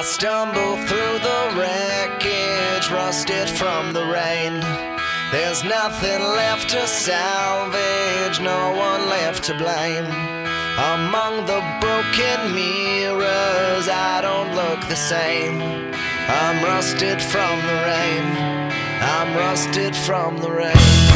I stumble through the wreckage, rusted from the rain. There's nothing left to salvage, no one left to blame. Among the broken mirrors, I don't look the same. I'm rusted from the rain. I'm rusted from the rain.